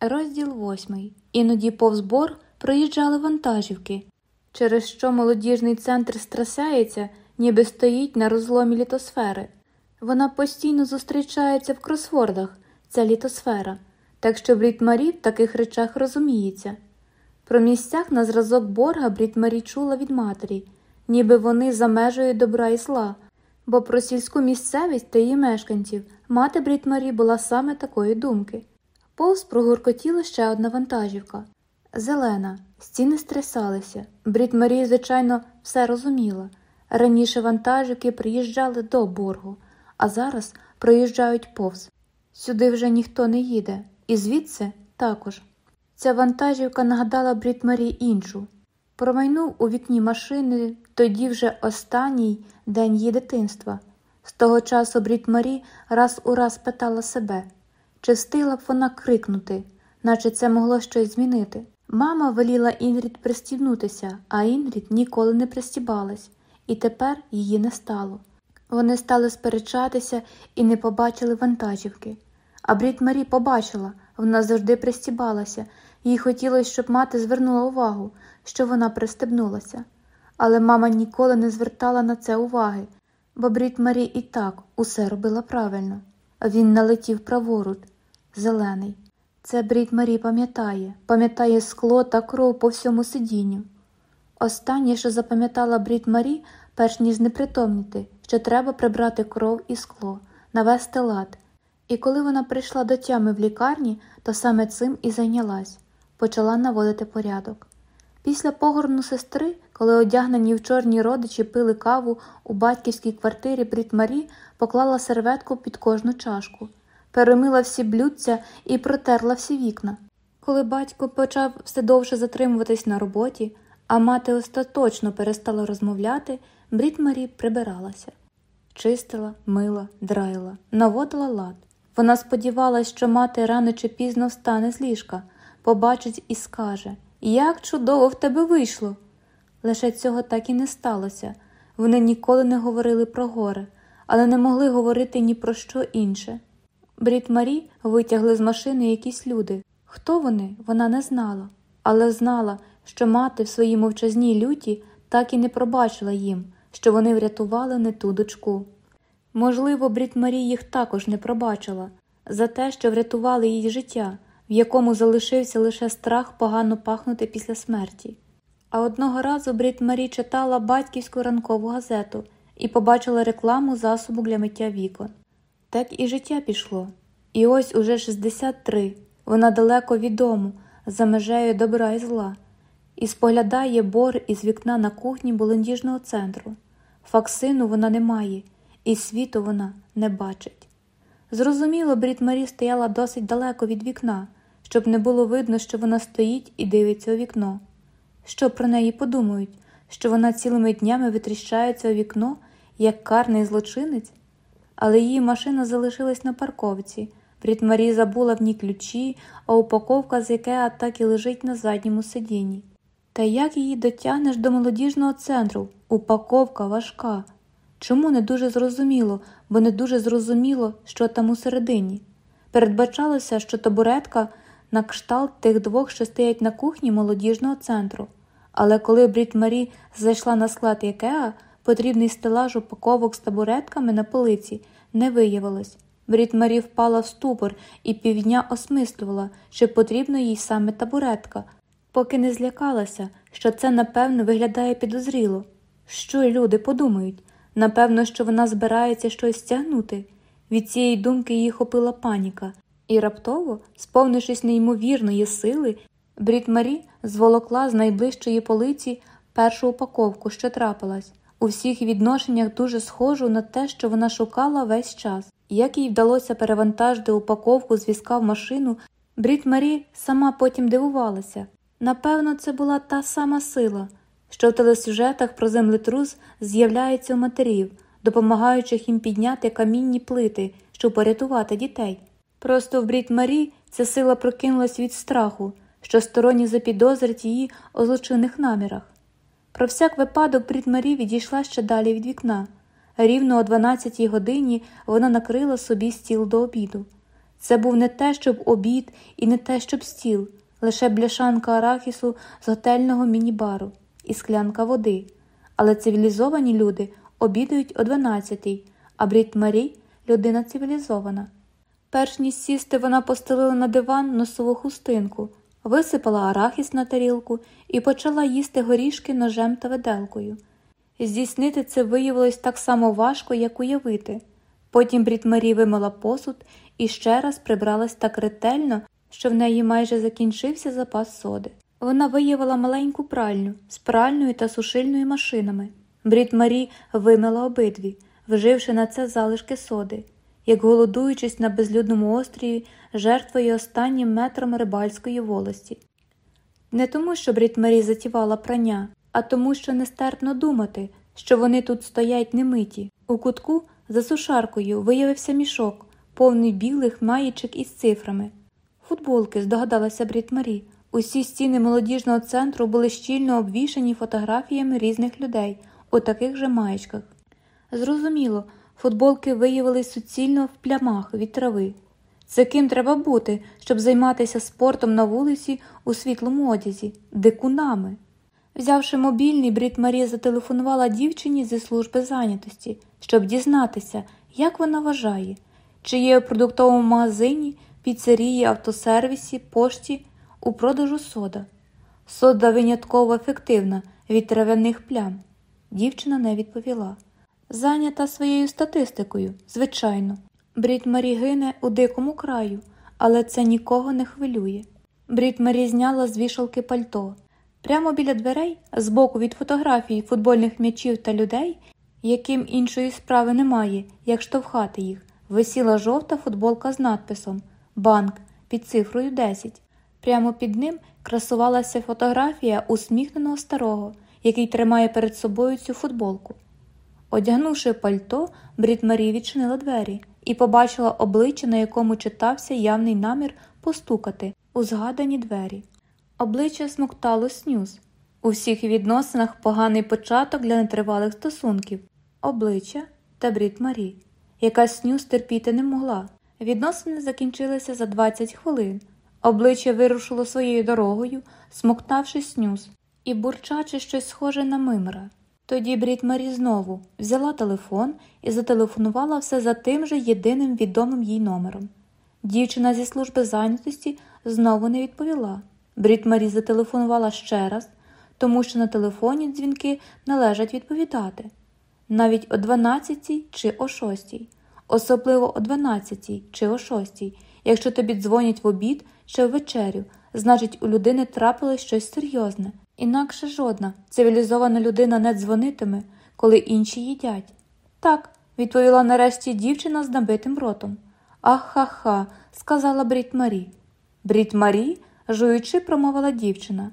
Розділ восьмий. Іноді повз бор проїжджали вантажівки, через що молодіжний центр стрясається, ніби стоїть на розломі літосфери. Вона постійно зустрічається в кросвордах, ця літосфера, так що Брід Марі в таких речах розуміється. Про місцях на зразок борга Брід Марі чула від матері, ніби вони за межею добра і зла, бо про сільську місцевість та її мешканців мати Брід Марі була саме такої думки. Повз прогуркотіла ще одна вантажівка. Зелена, стіни стрясалися. Брід Марія, звичайно, все розуміла. Раніше вантажівки приїжджали до боргу, а зараз проїжджають повз. Сюди вже ніхто не їде, і звідси також. Ця вантажівка нагадала Брід Марії іншу. Промайнув у вікні машини тоді вже останній день її дитинства. З того часу Брід Марі раз у раз питала себе. Чи встигла б вона крикнути, наче це могло щось змінити? Мама веліла Інрід пристібнутися, а Інрід ніколи не пристібалась, і тепер її не стало. Вони стали сперечатися і не побачили вантажівки. А Брід Марі побачила, вона завжди пристібалася, їй хотілося, щоб мати звернула увагу, що вона пристебнулася. Але мама ніколи не звертала на це уваги, бо Брід Марі і так усе робила правильно. Він налетів праворуч, зелений. Це Брід Марі пам'ятає, пам'ятає скло та кров по всьому сидінню. Останнє, що запам'ятала Брід Марі, перш ніж непритомніти, що треба прибрати кров і скло, навести лад. І коли вона прийшла до тями в лікарні, то саме цим і зайнялась, почала наводити порядок. Після погорну сестри, коли одягнені в чорні родичі пили каву у батьківській квартирі Брід Марі поклала серветку під кожну чашку, перемила всі блюдця і протерла всі вікна. Коли батько почав все довше затримуватись на роботі, а мати остаточно перестала розмовляти, Брід Марі прибиралася. Чистила, мила, драїла, наводила лад. Вона сподівалась, що мати рано чи пізно встане з ліжка, побачить і скаже Як чудово в тебе вийшло! Лише цього так і не сталося. Вони ніколи не говорили про горе, але не могли говорити ні про що інше. Брід Марі витягли з машини якісь люди. Хто вони, вона не знала, але знала, що мати в своїй мовчазній люті так і не пробачила їм, що вони врятували не ту дочку. Можливо, Брід Марі їх також не пробачила за те, що врятували її життя, в якому залишився лише страх погано пахнути після смерті. А одного разу Брід Марі читала батьківську ранкову газету і побачила рекламу засобу для миття вікон. Так і життя пішло. І ось уже 63, вона далеко від дому, за межею добра і зла, і споглядає бор із вікна на кухні болендіжного центру. Факсину вона не має, і світу вона не бачить. Зрозуміло, Брід Марі стояла досить далеко від вікна, щоб не було видно, що вона стоїть і дивиться у вікно. Що про неї подумають, що вона цілими днями витріщається у вікно, як карний злочинець, але її машина залишилась на парковці. Брід Марі забула в ній ключі, а упаковка з Ікеа так і лежить на задньому сидінні. Та як її дотягнеш до молодіжного центру? Упаковка важка. Чому не дуже зрозуміло, бо не дуже зрозуміло, що там усередині. Передбачалося, що табуретка на кшталт тих двох, що стоять на кухні молодіжного центру. Але коли Брід Марі зайшла на склад Ікеа, потрібний стелаж упаковок з табуретками на полиці не виявилось. Брід Марі впала в ступор і півдня осмислювала, що потрібна їй саме табуретка, поки не злякалася, що це, напевно, виглядає підозріло. Що люди подумають? Напевно, що вона збирається щось стягнути. Від цієї думки її хопила паніка, і раптово, сповнившись неймовірної сили, Брід Марі зволокла з найближчої полиці першу упаковку, що трапилась, у всіх відношеннях дуже схожу на те, що вона шукала весь час. Як їй вдалося перевантажити упаковку з візка в машину, Брід Марі сама потім дивувалася. Напевно, це була та сама сила, що в телесюжетах про землетрус з'являється у матерів, допомагаючи їм підняти камінні плити, щоб порятувати дітей. Просто в Брід Марі ця сила прокинулась від страху, що сторонні запідозрить її у злочинних намірах. Про всяк випадок Брід Марі відійшла ще далі від вікна. Рівно о 12-й годині вона накрила собі стіл до обіду. Це був не те, щоб обід і не те, щоб стіл, лише бляшанка арахісу з готельного міні-бару і склянка води. Але цивілізовані люди обідають о 12-й, а Брід людина цивілізована. Перш ніж сісти, вона постелила на диван носову хустинку, висипала арахіс на тарілку і почала їсти горішки ножем та виделкою. Здійснити це виявилось так само важко, як уявити. Потім Брід Марі вимила посуд і ще раз прибралась так ретельно, що в неї майже закінчився запас соди. Вона виявила маленьку пральню з пральною та сушильною машинами. Брід вимила обидві, вживши на це залишки соди, як голодуючись на безлюдному острові жертвою останнім метром рибальської волості. Не тому, що Брід затівала прання, а тому, що нестерпно думати, що вони тут стоять немиті. У кутку за сушаркою виявився мішок, повний білих маєчок із цифрами. Футболки, здогадалася Брід Усі стіни молодіжного центру були щільно обвішані фотографіями різних людей у таких же маєчках. Зрозуміло, футболки виявились суцільно в плямах від трави. Це ким треба бути, щоб займатися спортом на вулиці у світлому одязі, дикунами. Взявши мобільний, Брід Марія зателефонувала дівчині зі служби зайнятості, щоб дізнатися, як вона вважає, чи є у продуктовому магазині, піцерії, автосервісі, пошті у продажу сода. Сода винятково ефективна від трав'яних плям. Дівчина не відповіла. Зайнята своєю статистикою, звичайно. Брід гине у дикому краю, але це нікого не хвилює. Брід Марі зняла з вішалки пальто. Прямо біля дверей, збоку від фотографій футбольних м'ячів та людей, яким іншої справи немає, як штовхати їх, висіла жовта футболка з надписом Банк під цифрою 10. Прямо під ним красувалася фотографія усміхненого старого, який тримає перед собою цю футболку. Одягнувши пальто, Брід Марі відчинила двері і побачила обличчя, на якому читався явний намір постукати у згадані двері. Обличчя смоктало снюз. У всіх відносинах поганий початок для нетривалих стосунків, обличчя та Брід Марі, яка снюз терпіти не могла. Відносини закінчилися за 20 хвилин. Обличчя вирушило своєю дорогою, смоктавши снюз, і бурчачи щось схоже на мимра. Тоді Брід Марі знову взяла телефон і зателефонувала все за тим же єдиним відомим їй номером. Дівчина зі служби зайнятості знову не відповіла. Брід Марі зателефонувала ще раз, тому що на телефоні дзвінки належать відповідати навіть о 12 чи о 6, особливо о 12 чи о 6. Якщо тобі дзвонять в обід чи в вечерю, значить у людини трапилось щось серйозне. Інакше жодна цивілізована людина не дзвонитиме, коли інші їдять. Так, відповіла нарешті дівчина з набитим ротом. Ах ха ха, сказала Брід Марі. Брід Марі, жуючи, промовила дівчина.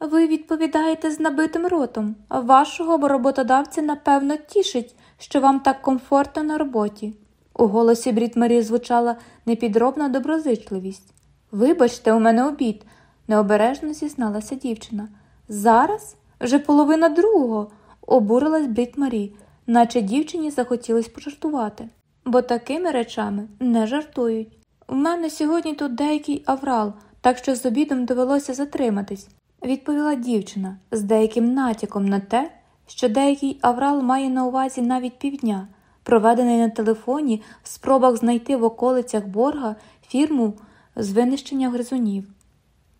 Ви відповідаєте з набитим ротом, вашого роботодавця, напевно, тішить, що вам так комфортно на роботі. У голосі Брід Марі звучала непідробна доброзичливість. Вибачте, у мене обід, необережно зізналася дівчина. Зараз вже половина другого, обурилась Брід Марі, наче дівчині захотілось пожартувати, бо такими речами не жартують. У мене сьогодні тут деякий аврал, так що з обідом довелося затриматись, відповіла дівчина з деяким натяком на те, що деякий аврал має на увазі навіть півдня, проведений на телефоні в спробах знайти в околицях борга фірму з винищення гризунів.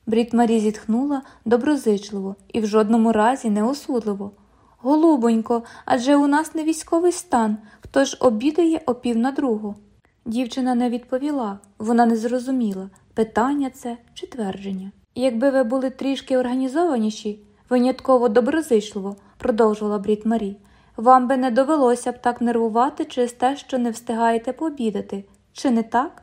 Брід Марі зітхнула доброзичливо і в жодному разі не осудливо. Голубонько, адже у нас не військовий стан, хто ж обідає о пів на другу. Дівчина не відповіла, вона не зрозуміла, питання це чи твердження. Якби ви були трішки організованіші, винятково доброзичливо, продовжувала Брід Марі, вам би не довелося б так нервувати через те, що не встигаєте пообідати, чи не так?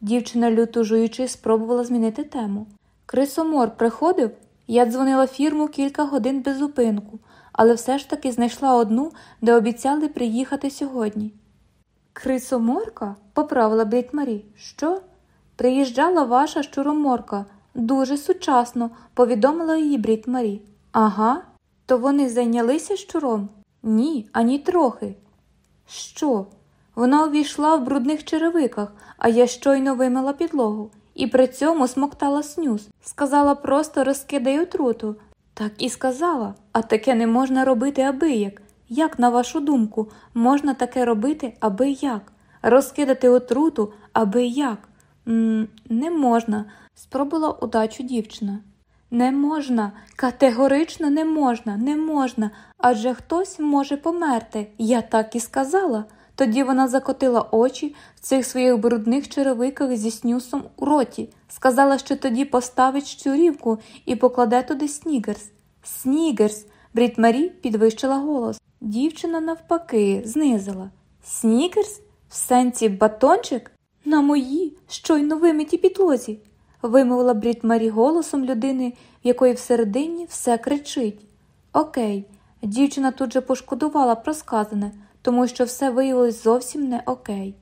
Дівчина, люто жуючи, спробувала змінити тему. Крисомор приходив? Я дзвонила фірму кілька годин без зупинку, але все ж таки знайшла одну, де обіцяли приїхати сьогодні. Крисоморка? поправила Брід Марі. Що? Приїжджала ваша щуроморка. Дуже сучасно, повідомила її Брід Марі. Ага, то вони зайнялися щуром? Ні, ані трохи. Що? Вона увійшла в брудних черевиках, а я щойно вимила підлогу, і при цьому смоктала снюс. Сказала просто розкидай отруту. Так і сказала, а таке не можна робити аби як. Як, на вашу думку, можна таке робити аби як? Розкидати отруту аби як? М не можна, спробувала удачу дівчина. Не можна, категорично не можна, не можна, адже хтось може померти. Я так і сказала. Тоді вона закотила очі в цих своїх брудних черевиках зі снюсом у роті, сказала, що тоді поставить щурівку і покладе туди снігерс. Снігерс. Брід Марі підвищила голос. Дівчина, навпаки, знизила. Снігерс? В сенсі батончик? На моїй щойно вимитій підлозі, вимовила Брід Марі голосом людини, в якої всередині все кричить. Окей, дівчина тут же пошкодувала про сказане, тому що все виявилось зовсім не окей.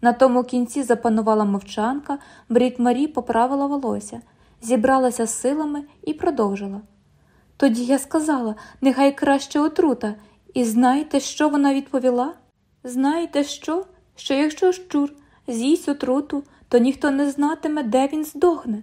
На тому кінці запанувала мовчанка, Брід Марі поправила волосся, зібралася з силами і продовжила. Тоді я сказала, нехай краще отрута, і знаєте, що вона відповіла? Знаєте що? Що якщо щур з'їсть отруту, то ніхто не знатиме, де він здохне.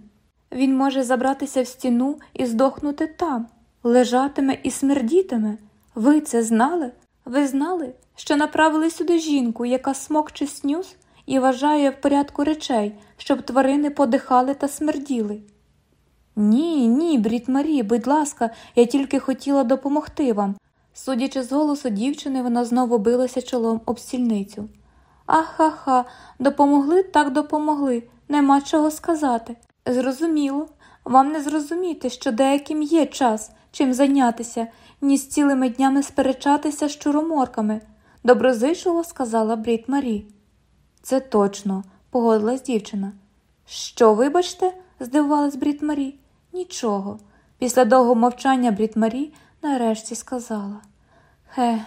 Він може забратися в стіну і здохнути там, лежатиме і смердітиме. Ви це знали? Ви знали, що направили сюди жінку, яка смокче снюс і вважає в порядку речей, щоб тварини подихали та смерділи? Ні, ні, брід Марі, будь ласка, я тільки хотіла допомогти вам. Судячи з голосу дівчини, вона знову билася чолом об стільницю. Ахаха, допомогли так допомогли, нема чого сказати. Зрозуміло, вам не зрозуміти, що деяким є час, чим зайнятися, ні з цілими днями сперечатися з чуроморками, доброзичливо сказала Брід Марі. Це точно, погодилась дівчина. Що, вибачте? здивувалась Брід Марі. Нічого. Після довгого мовчання Брід Марі нарешті сказала. Хе,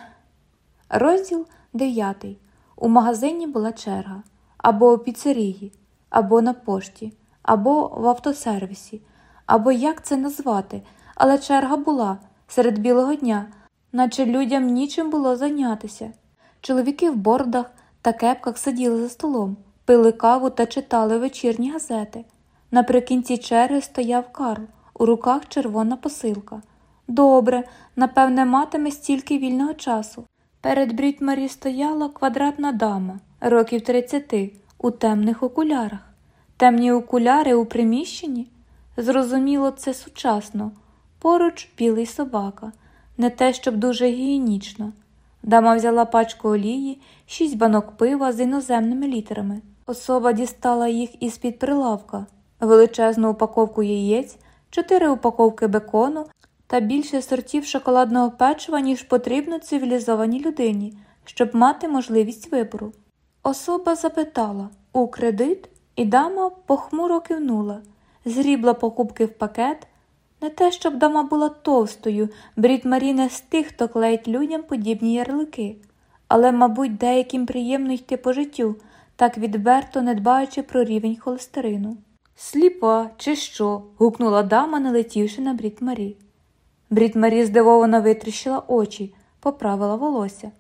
розділ дев'ятий. У магазині була черга або у піцерії, або на пошті, або в автосервісі, або як це назвати, але черга була серед білого дня, наче людям нічим було зайнятися. Чоловіки в бордах та кепках сиділи за столом, пили каву та читали вечірні газети. Наприкінці черги стояв Карл, у руках червона посилка. Добре, напевне, матиме стільки вільного часу. Перед Брітмарі стояла квадратна дама, років тридцяти, у темних окулярах. Темні окуляри у приміщенні? Зрозуміло, це сучасно. Поруч білий собака, не те, щоб дуже гігієнічно. Дама взяла пачку олії, шість банок пива з іноземними літерами. Особа дістала їх із під прилавка, величезну упаковку яєць, чотири упаковки бекону та більше сортів шоколадного печива, ніж потрібно цивілізованій людині, щоб мати можливість вибору. Особа запитала у кредит, і дама похмуро кивнула, згрібла покупки в пакет. Не те, щоб дама була товстою, брід Марі не з тих, хто клеїть людям подібні ярлики, але, мабуть, деяким приємно йти по життю, так відверто не дбаючи про рівень холестерину. Сліпа, чи що? гукнула дама, не летівши на брід Марі. Брід Марі здивовано витріщила очі, поправила волосся.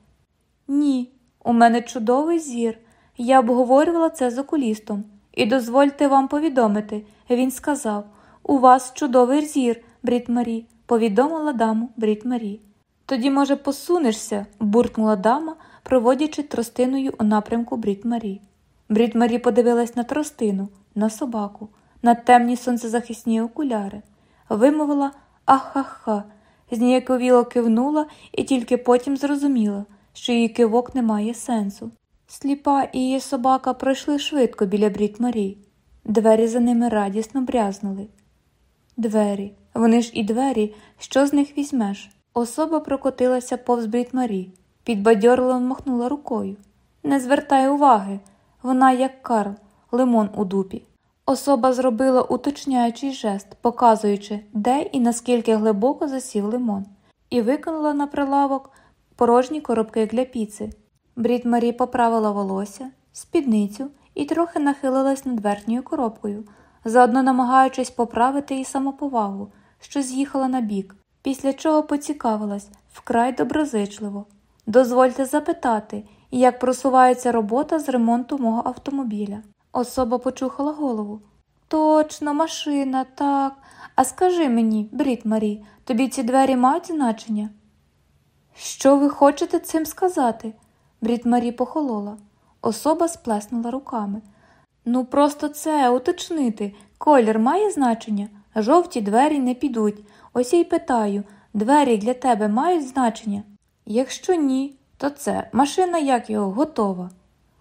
Ні, у мене чудовий зір. Я обговорювала це з окулістом. І дозвольте вам повідомити, він сказав у вас чудовий зір, Брід Марі, повідомила даму Брід Марі. Тоді, може, посунешся, буркнула дама, проводячи тростиною у напрямку Брід Марі. Брід Марі подивилась на тростину, на собаку, на темні сонцезахисні окуляри, вимовила Ахаха, зніяковіло кивнула і тільки потім зрозуміла, що її кивок не має сенсу. Сліпа і її собака пройшли швидко біля брід Марі. Двері за ними радісно брязнули. Двері, вони ж і двері, що з них візьмеш? Особа прокотилася повз брід Марі, підбадьорливо махнула рукою. Не звертай уваги, вона, як Карл, лимон у дупі. Особа зробила уточняючий жест, показуючи, де і наскільки глибоко засів лимон, і викинула на прилавок порожні коробки для піци. Брід Марі поправила волосся, спідницю і трохи нахилилась над верхньою коробкою, заодно намагаючись поправити її самоповагу, що з'їхала на бік, після чого поцікавилась вкрай доброзичливо. Дозвольте запитати, як просувається робота з ремонту мого автомобіля. Особа почухала голову. Точно, машина, так. А скажи мені, Брід Марі, тобі ці двері мають значення? Що ви хочете цим сказати? Брід Марі похолола. Особа сплеснула руками. Ну, просто це уточнити. Колір має значення? Жовті двері не підуть. Ось я й питаю двері для тебе мають значення? Якщо ні, то це машина як його готова.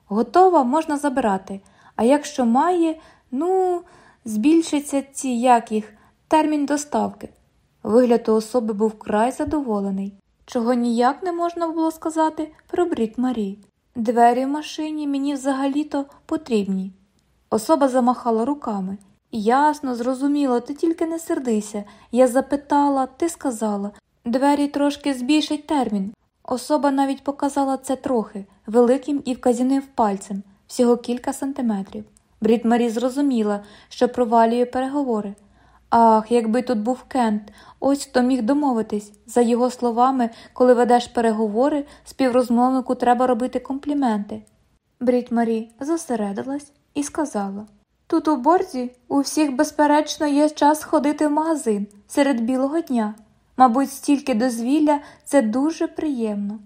Готова можна забирати. А якщо має, ну, збільшиться ці як їх, термін доставки. Вигляд у особи був край задоволений, чого ніяк не можна було сказати про Брід Марі. Двері в машині мені взагалі-то потрібні. Особа замахала руками. Ясно, зрозуміло, ти тільки не сердися. Я запитала, ти сказала. Двері трошки збільшать термін. Особа навіть показала це трохи, великим і вказівним пальцем, всього кілька сантиметрів. Брід Марі зрозуміла, що провалює переговори. Ах, якби тут був Кент, ось хто міг домовитись. За його словами, коли ведеш переговори, співрозмовнику треба робити компліменти. Брід Марі зосередилась і сказала Тут у борзі у всіх, безперечно, є час ходити в магазин серед білого дня. Мабуть, стільки дозвілля це дуже приємно.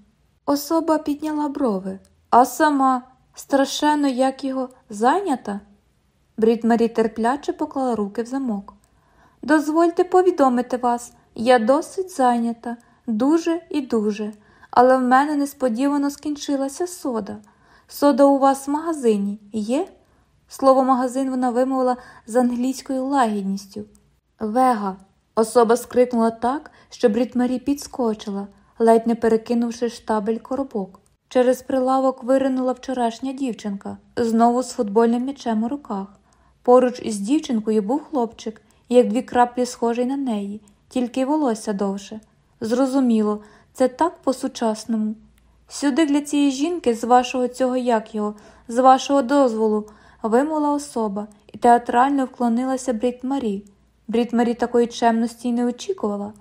Особа підняла брови, а сама страшенно як його зайнята. Брід Марі терпляче поклала руки в замок. Дозвольте повідомити вас, я досить зайнята, дуже і дуже, але в мене несподівано скінчилася сода. Сода у вас в магазині є? Слово магазин вона вимовила з англійською лагідністю. Вега. Особа скрикнула так, що Брід Марі підскочила, ледь не перекинувши штабель коробок. Через прилавок виринула вчорашня дівчинка, знову з футбольним м'ячем у руках. Поруч із дівчинкою був хлопчик, як дві краплі схожий на неї, тільки волосся довше. Зрозуміло, це так по-сучасному. Сюди для цієї жінки, з вашого цього як його, з вашого дозволу, вимовила особа і театрально вклонилася Брід Марі. Брід Марі такої чемності й не очікувала.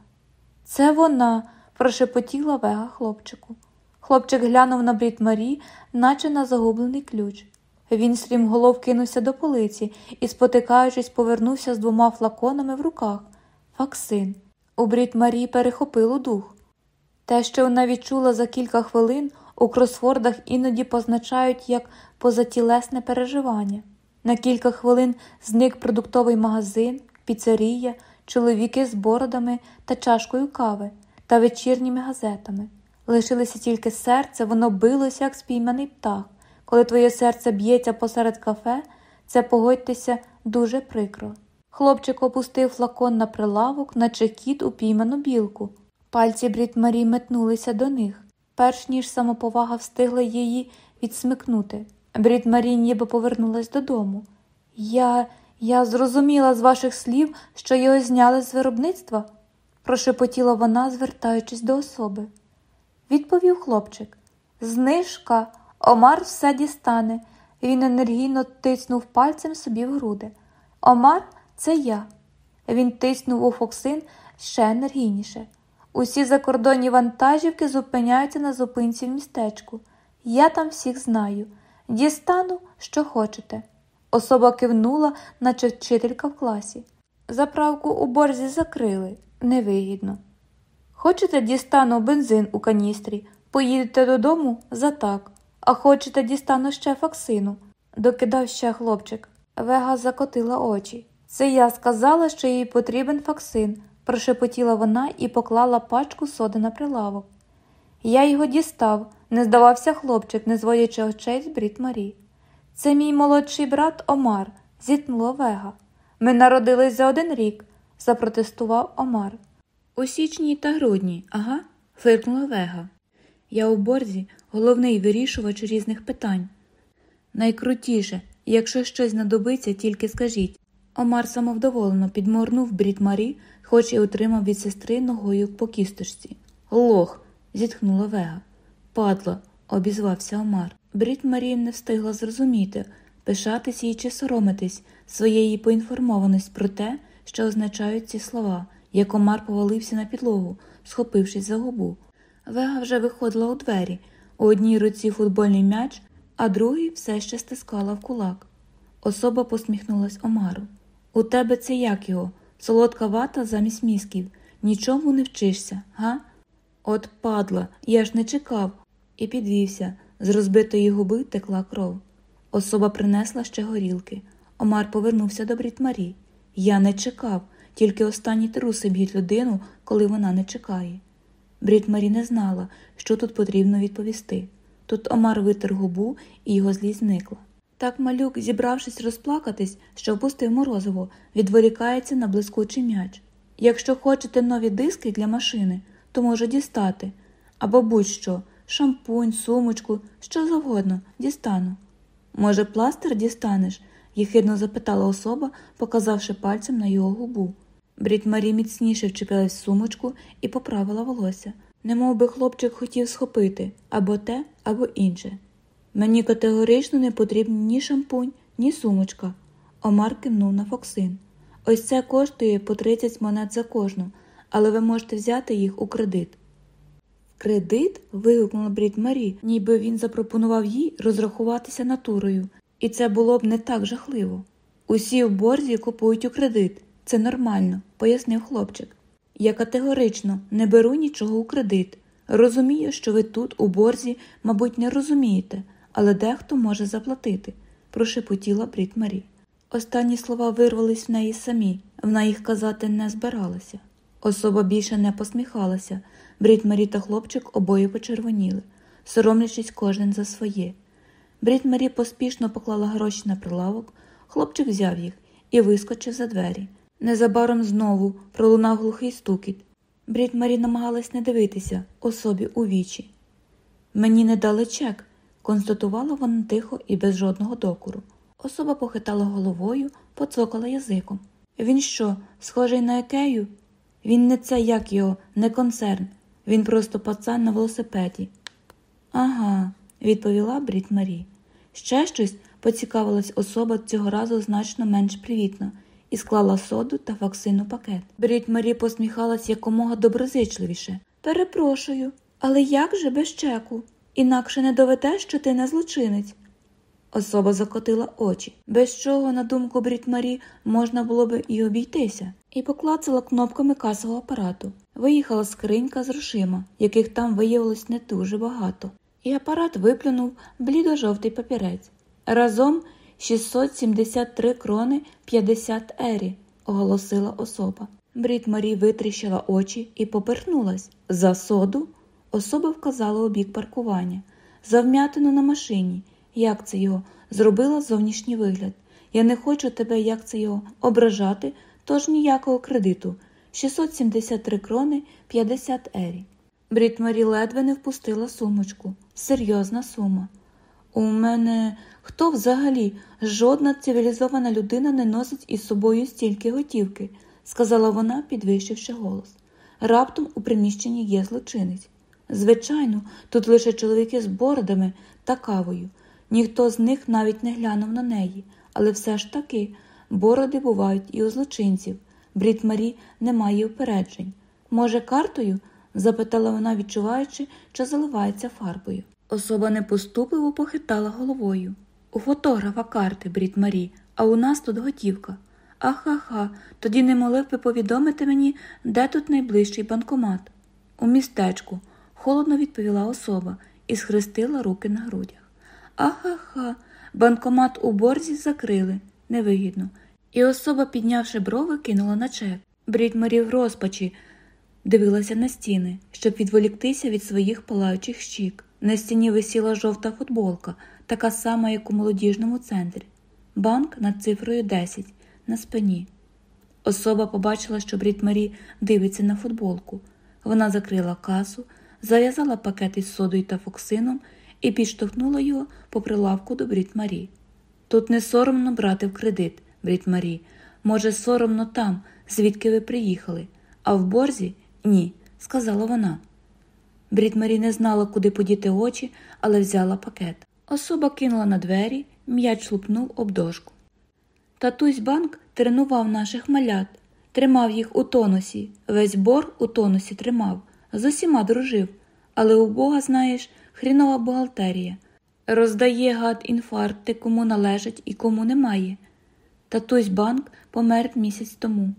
Це вона, прошепотіла вега хлопчику. Хлопчик глянув на Брід Марі, наче на загублений ключ. Він стрімголов кинувся до полиці і, спотикаючись, повернувся з двома флаконами в руках. Факсин. У Брід Марі перехопило дух. Те, що вона відчула за кілька хвилин, у кросфордах іноді позначають як позатілесне переживання. На кілька хвилин зник продуктовий магазин, піцерія, чоловіки з бородами та чашкою кави та вечірніми газетами. Лишилося тільки серце, воно билося, як спійманий птах. Коли твоє серце б'ється посеред кафе, це погодьтеся дуже прикро. Хлопчик опустив флакон на прилавок, наче кіт упійману білку. Пальці Брід Марі метнулися до них, перш ніж самоповага встигла її відсмикнути. Брід Марі ніби повернулась додому. Я я зрозуміла з ваших слів, що його зняли з виробництва, прошепотіла вона, звертаючись до особи. Відповів хлопчик. Знижка, Омар все дістане. Він енергійно тиснув пальцем собі в груди. Омар це я. Він тиснув у Фоксин ще енергійніше. Усі закордонні вантажівки зупиняються на зупинці в містечку. Я там всіх знаю. Дістану, що хочете. Особа кивнула, наче вчителька в класі. Заправку у борзі закрили невигідно. Хочете, дістану бензин у каністрі, поїдете додому за так, а хочете, дістану ще факсину, докидав ще хлопчик. Вега закотила очі. Це я сказала, що їй потрібен факсин, прошепотіла вона і поклала пачку соди на прилавок. Я його дістав, не здавався хлопчик, не зводячи очей з брід Марі. Це мій молодший брат Омар, зітнула Вега. Ми народились за один рік, запротестував Омар. У січні та грудні, ага, фиркнула Вега. Я у борзі головний вирішувач різних питань. Найкрутіше, якщо щось знадобиться, тільки скажіть. Омар самовдоволено підморнув брід Марі, хоч і отримав від сестри ногою по кісточці. Лох. зітхнула Вега. Падло, обізвався Омар. Брід Марі не встигла зрозуміти, пишатись їй чи соромитись своєї поінформованості про те, що означають ці слова, як Омар повалився на підлогу, схопившись за губу. Вега вже виходила у двері. У одній руці футбольний м'яч, а другий все ще стискала в кулак. Особа посміхнулась Омару. У тебе це як його? Солодка вата замість мізків. Нічому не вчишся, га? От падла, я ж не чекав, і підвівся. З розбитої губи текла кров. Особа принесла ще горілки. Омар повернувся до Брітмарі. Я не чекав, тільки останні труси б'ють людину, коли вона не чекає. Брітмарі не знала, що тут потрібно відповісти. Тут Омар витер губу і його злість зникла. Так малюк, зібравшись розплакатись, що впустив морозиво, відволікається на блискучий м'яч. Якщо хочете нові диски для машини, то можу дістати. Або будь-що шампунь, сумочку, що завгодно, дістану. Може, пластир дістанеш? єхидно запитала особа, показавши пальцем на його губу. Брід Марі міцніше вчепилась в сумочку і поправила волосся. Немов би хлопчик хотів схопити або те, або інше. Мені категорично не потрібні ні шампунь, ні сумочка. Омар кивнув на Фоксин. Ось це коштує по 30 монет за кожну, але ви можете взяти їх у кредит. Кредит? вигукнула Брід Марі, ніби він запропонував їй розрахуватися натурою, і це було б не так жахливо. Усі в борзі купують у кредит. Це нормально, пояснив хлопчик. Я категорично не беру нічого у кредит. Розумію, що ви тут, у борзі, мабуть, не розумієте, але дехто може заплатити, прошепотіла Брід Марі. Останні слова вирвались в неї самі, вона їх казати не збиралася. Особа більше не посміхалася. Брід Марі та хлопчик обоє почервоніли, соромлячись кожен за своє. Брід Марі поспішно поклала гроші на прилавок, хлопчик взяв їх і вискочив за двері. Незабаром знову пролунав глухий стукіт. Брід Марі намагалась не дивитися особі у вічі. Мені не дали чек, констатувала вона тихо і без жодного докору. Особа похитала головою, поцокала язиком. Він що, схожий на Екею? Він не це як його, не концерн. Він просто пацан на велосипеді. Ага, відповіла Брід Марі. Ще щось поцікавилась особа цього разу значно менш привітно і склала соду та факсину пакет. Брід Марі посміхалась якомога доброзичливіше. Перепрошую, але як же без чеку? Інакше не доведеш, що ти не злочинець. Особа закотила очі, без чого, на думку Брід Марі, можна було б і обійтися, і поклацала кнопками касового апарату. Виїхала скринька з грошима, яких там виявилось не дуже багато, і апарат виплюнув блідо-жовтий папірець. Разом 673 крони 50 ері, оголосила особа. Брід Марі витріщила очі і поперхнулась. За соду особа вказала у бік паркування, за вм'ятину на машині. Як це його? Зробила зовнішній вигляд. Я не хочу тебе, як це його, ображати, тож ніякого кредиту. 673 крони 50 ері. Брід Марі ледве не впустила сумочку. Серйозна сума. У мене хто взагалі жодна цивілізована людина не носить із собою стільки готівки, сказала вона, підвищивши голос. Раптом у приміщенні є злочинець. Звичайно, тут лише чоловіки з бородами та кавою. Ніхто з них навіть не глянув на неї, але все ж таки бороди бувають і у злочинців. Брід Марі не має упереджень. Може, картою? запитала вона, відчуваючи, що заливається фарбою. Особа непоступливо похитала головою. У фотографа карти, Брід Марі, а у нас тут готівка. Аха-ха, тоді не могли б ви повідомити мені, де тут найближчий банкомат. У містечку, холодно відповіла особа і схрестила руки на грудях. Аха-ха, банкомат у борзі закрили, невигідно. І особа, піднявши брови, кинула на чек. Брід Марі в розпачі дивилася на стіни, щоб відволіктися від своїх палаючих щік. На стіні висіла жовта футболка, така сама, як у молодіжному центрі. Банк над цифрою 10 на спині. Особа побачила, що Брід Марі дивиться на футболку. Вона закрила касу, зав'язала пакет із содою та фоксином і підштовхнула його по прилавку до Брід Марі. Тут не соромно брати в кредит, Брід Марі. Може, соромно там, звідки ви приїхали, а в борзі ні, сказала вона. Брід Марі не знала, куди подіти очі, але взяла пакет. Особа кинула на двері, м'яч лупнув об дошку. Татусь банк тренував наших малят, тримав їх у тонусі, весь бор у тонусі тримав, з усіма дружив. Але у Бога, знаєш, хрінова бухгалтерія. Роздає гад інфаркти, кому належать і кому немає. Татусь Банк помер місяць тому.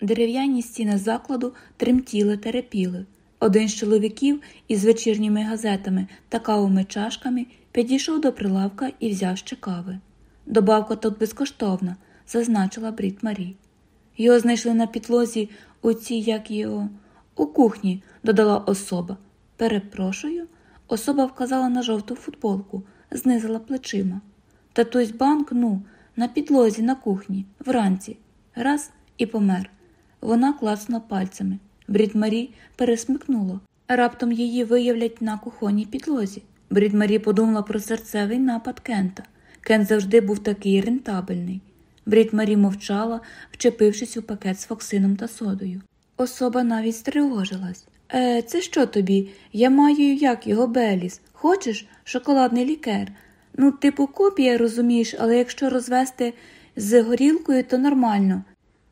Дерев'яні стіни закладу тремтіли та репіли. Один з чоловіків із вечірніми газетами та кавовими чашками підійшов до прилавка і взяв ще кави. Добавка тут безкоштовна, зазначила Брітт-Марі. Його знайшли на підлозі у цій, як його, у кухні, додала особа. Перепрошую, особа вказала на жовту футболку, знизила плечима. Татусь банк, ну, на підлозі, на кухні, вранці, раз і помер. Вона клацнула пальцями. Брід Марі пересмикнуло. Раптом її виявлять на кухонній підлозі. Брід Марі подумала про серцевий напад Кента. Кент завжди був такий рентабельний. Брід Марі мовчала, вчепившись у пакет з фоксином та содою. Особа навіть стривожилась. Е, це що тобі? Я маю як його Беліс. Хочеш шоколадний лікер? Ну, типу копія, розумієш, але якщо розвести з горілкою, то нормально.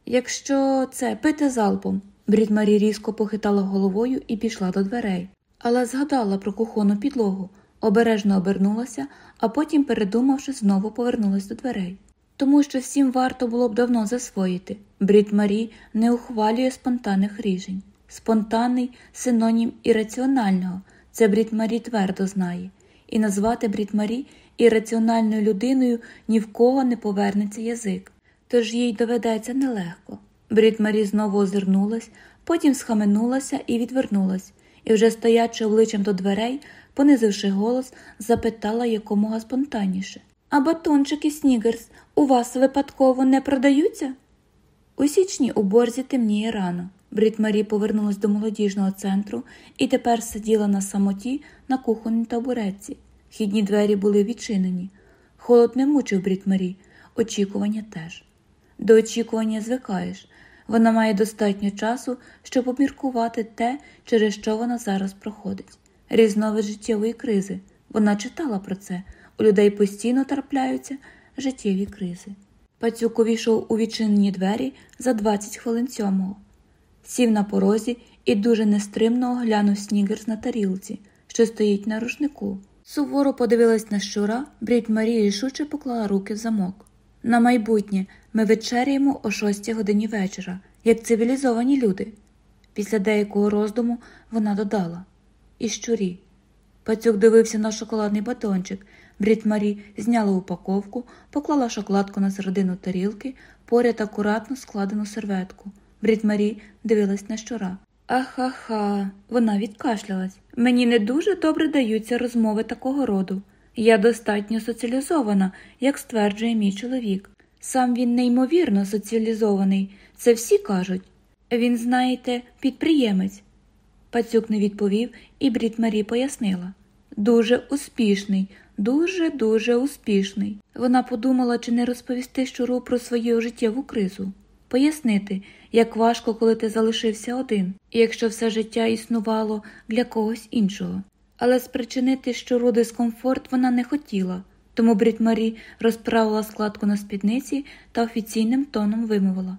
Якщо це пити залпом. Брід Марі різко похитала головою і пішла до дверей, але згадала про кухонну підлогу, обережно обернулася, а потім, передумавши, знову повернулась до дверей. Тому що всім варто було б давно засвоїти. Брід Марі не ухвалює спонтанних рішень. Спонтанний синонім ірраціонального. Це Брід Марі твердо знає. І назвати Брід Марі ірраціональною людиною ні в кого не повернеться язик. Тож їй доведеться нелегко. Брід Марі знову озирнулась, потім схаменулася і відвернулась, і, вже стоячи обличчям до дверей, понизивши голос, запитала якомога спонтанніше А батончики Снігерс у вас випадково не продаються? У січні у борзі темніє рано. Брід Марі повернулась до молодіжного центру і тепер сиділа на самоті на кухонній табуретці. Хідні двері були відчинені. Холод не мучив Брід Марі, очікування теж. До очікування звикаєш. Вона має достатньо часу, щоб обміркувати те, через що вона зараз проходить. Різновид життєвої кризи. Вона читала про це. У людей постійно трапляються життєві кризи. Пацюк увійшов у відчинені двері за 20 хвилин сьомого. Сів на порозі і дуже нестримно оглянув снігерс на тарілці, що стоїть на рушнику. Суворо подивилась на щура, брід Марія рішуче поклала руки в замок. На майбутнє ми вечеряємо о шостій годині вечора, як цивілізовані люди. Після деякого роздуму вона додала І щурі. Пацюк дивився на шоколадний батончик. Брід Марі зняла упаковку, поклала шоколадку на середину тарілки, поряд акуратно складену серветку. Брід Марі дивилась на щура. Ахаха, вона відкашлялась. Мені не дуже добре даються розмови такого роду. Я достатньо соціалізована, як стверджує мій чоловік. Сам він неймовірно соціалізований, це всі кажуть. Він, знаєте, підприємець. Пацюк не відповів, і Брід пояснила дуже успішний, дуже дуже успішний. Вона подумала, чи не розповісти щуру про свою життєву кризу, пояснити, як важко, коли ти залишився один, і якщо все життя існувало для когось іншого. Але спричинити щуру дискомфорт вона не хотіла, тому Брід розправила складку на спідниці та офіційним тоном вимовила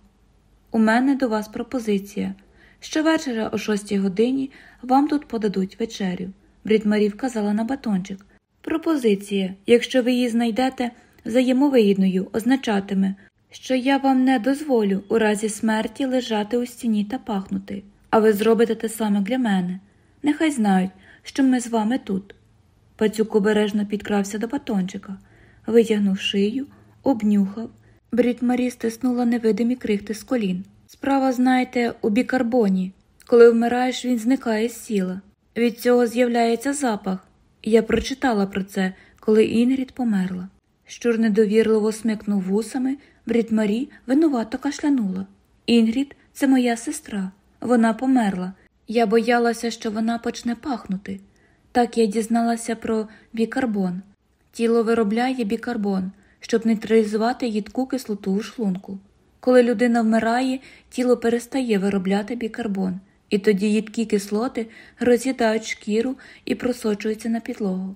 У мене до вас пропозиція. Щовечора о шостій годині вам тут подадуть вечерю. Брід Марі вказала на батончик. Пропозиція, якщо ви її знайдете взаємовигідною, означатиме, що я вам не дозволю у разі смерті лежати у стіні та пахнути, а ви зробите те саме для мене. Нехай знають, що ми з вами тут. Пацюк обережно підкрався до батончика, витягнув шию, обнюхав. Брід Марі стиснула невидимі крихти з колін. Справа, знаєте, у бікарбоні. Коли вмираєш, він зникає з сіла. Від цього з'являється запах. Я прочитала про це, коли Інгрід померла. Щур недовірливо смикнув вусами, Брітт винувато кашлянула. Інгрід це моя сестра. Вона померла. Я боялася, що вона почне пахнути. Так я дізналася про бікарбон. Тіло виробляє бікарбон, щоб нейтралізувати їдку кислоту у шлунку. Коли людина вмирає, тіло перестає виробляти бікарбон, і тоді їдкі кислоти роз'їдають шкіру і просочуються на підлогу.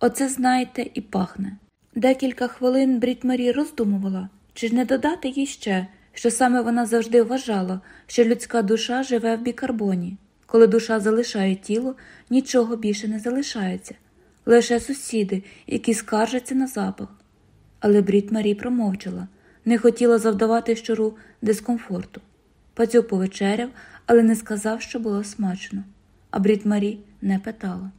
Оце, знаєте, і пахне. Декілька хвилин Брітмарі роздумувала, чи ж не додати їй ще, що саме вона завжди вважала, що людська душа живе в бікарбоні. Коли душа залишає тіло, нічого більше не залишається, лише сусіди, які скаржаться на запах. Але Брід Марі промовчала, не хотіла завдавати щуру дискомфорту. Пацюк повечеряв, але не сказав, що було смачно, а Брід Марі не питала.